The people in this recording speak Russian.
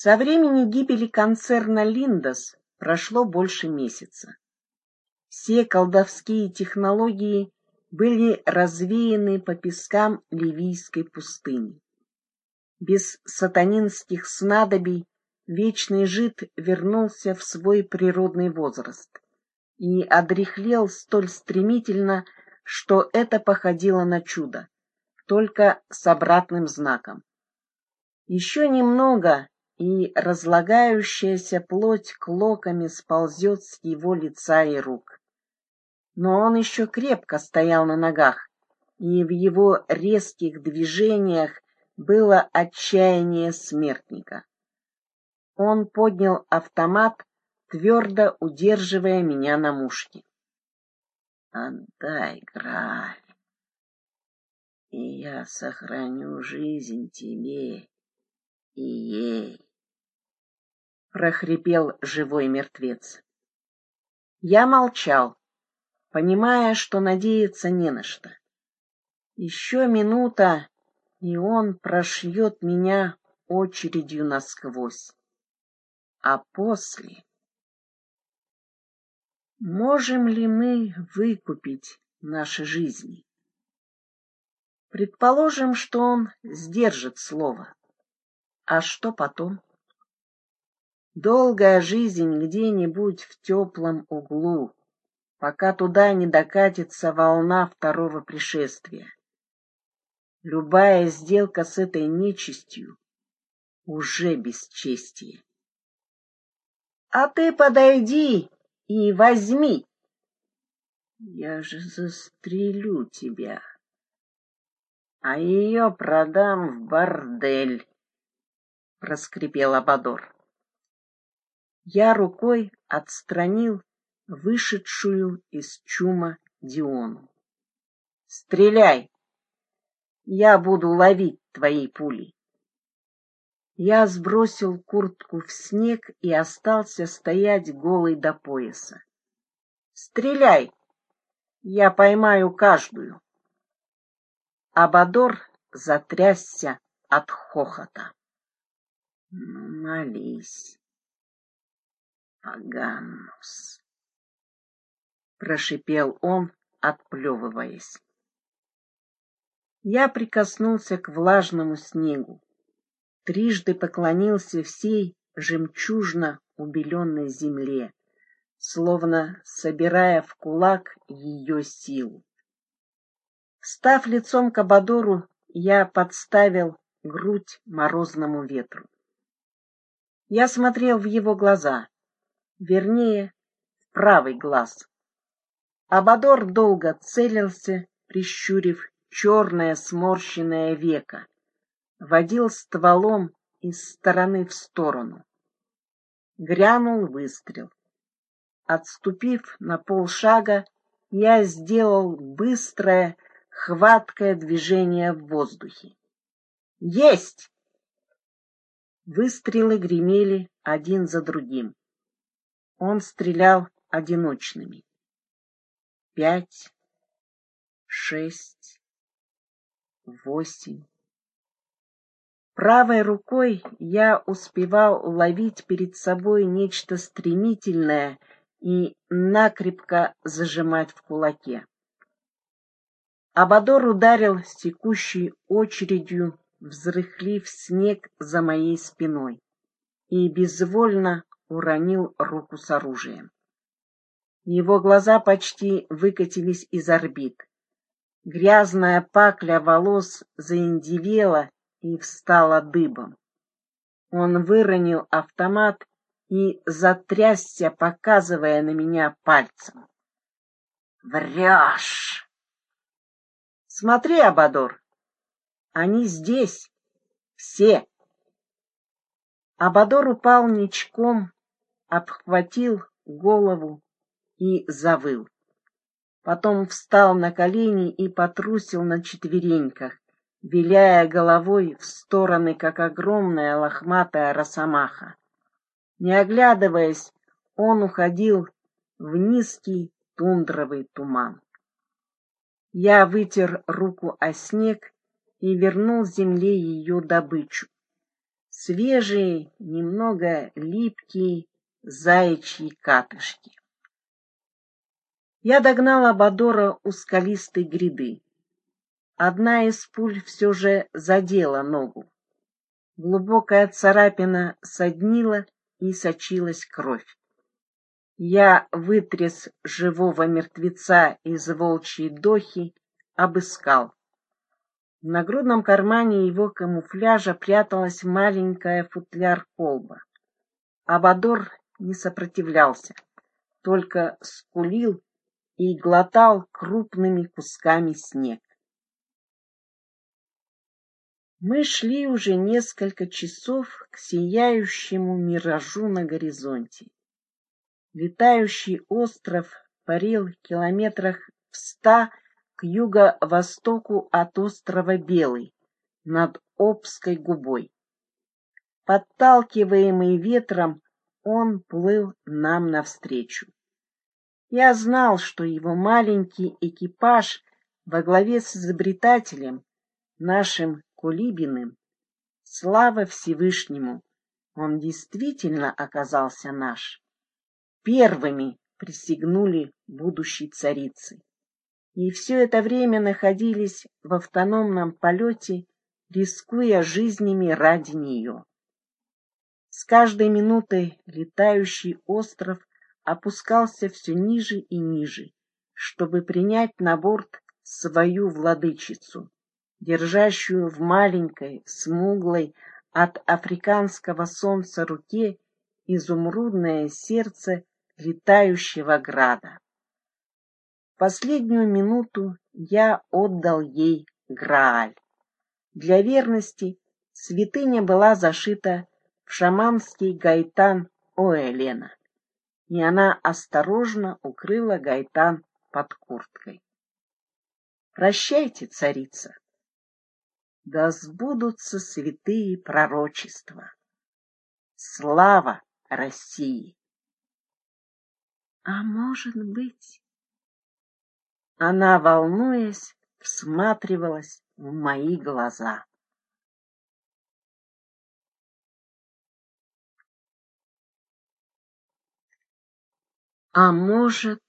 Со времени гибели концерна «Линдос» прошло больше месяца. Все колдовские технологии были развеяны по пескам ливийской пустыни. Без сатанинских снадобий вечный жид вернулся в свой природный возраст и одряхлел столь стремительно, что это походило на чудо, только с обратным знаком. Еще немного, и разлагающаяся плоть клоками сползет с его лица и рук. Но он еще крепко стоял на ногах, и в его резких движениях было отчаяние смертника. Он поднял автомат, твердо удерживая меня на мушке. «Отдай, Грааль, и я сохраню жизнь тебе и ей», — прохрипел живой мертвец. Я молчал, понимая, что надеяться не на что. Еще минута, и он прошьет меня очередью насквозь. А после... Можем ли мы выкупить наши жизни? Предположим, что он сдержит слово. А что потом? Долгая жизнь где-нибудь в теплом углу, пока туда не докатится волна второго пришествия. Любая сделка с этой нечистью уже бесчестие. А ты подойди и возьми. Я же застрелю тебя, а ее продам в бордель, — проскрипел Абадор. Я рукой отстранил вышедшую из чума Диону. «Стреляй!» Я буду ловить твои пули. Я сбросил куртку в снег и остался стоять голый до пояса. Стреляй! Я поймаю каждую. Абадор затрясся от хохота. Ну, молись, Аганнус, прошипел он, отплевываясь. Я прикоснулся к влажному снегу, трижды поклонился всей жемчужно убеленной земле, словно собирая в кулак ее силу. Став лицом к Абадору, я подставил грудь морозному ветру. Я смотрел в его глаза, вернее, в правый глаз. Абадор долго целился, прищурив черное сморщенное веко, водил стволом из стороны в сторону. Грянул выстрел. Отступив на полшага, я сделал быстрое, хваткое движение в воздухе. Есть! Выстрелы гремели один за другим. Он стрелял одиночными. Пять, шесть, восемь. Правой рукой я успевал ловить перед собой нечто стремительное и накрепко зажимать в кулаке. Абадор ударил секущей очередью, взрыхлив снег за моей спиной, и безвольно уронил руку с оружием. Его глаза почти выкатились из орбит. Грязная пакля волос заиндивела и встала дыбом. Он выронил автомат и затрясся, показывая на меня пальцем. «Врешь!» «Смотри, Абадор, они здесь, все!» Абадор упал ничком, обхватил голову и завыл потом встал на колени и потрусил на четвереньках, виляя головой в стороны, как огромная лохматая росомаха. Не оглядываясь, он уходил в низкий тундровый туман. Я вытер руку о снег и вернул земле ее добычу. С свежие, немного липкие заячьи катышки. Я догнал Абадора у скалистой гряды. Одна из пуль все же задела ногу. Глубокая царапина соднила и сочилась кровь. Я вытряс живого мертвеца из волчьей дохи, обыскал. В нагрудном кармане его камуфляжа пряталась маленькая футляр-колба. Абадор не сопротивлялся, только скулил и глотал крупными кусками снег. Мы шли уже несколько часов к сияющему миражу на горизонте. Летающий остров парил километрах в ста к юго-востоку от острова Белый, над Обской губой. Подталкиваемый ветром, он плыл нам навстречу. Я знал, что его маленький экипаж во главе с изобретателем, нашим Кулибиным, слава Всевышнему, он действительно оказался наш. Первыми присягнули будущей царице и все это время находились в автономном полете, рискуя жизнями ради нее. С каждой минутой летающий остров опускался все ниже и ниже, чтобы принять на борт свою владычицу, держащую в маленькой, смуглой от африканского солнца руке изумрудное сердце летающего града последнюю минуту я отдал ей Грааль. Для верности святыня была зашита шаманский гайтан Оэлена, и она осторожно укрыла гайтан под курткой. Прощайте, царица. Да сбудутся святые пророчества. Слава России! А может быть, она, волнуясь, всматривалась в мои глаза. А может,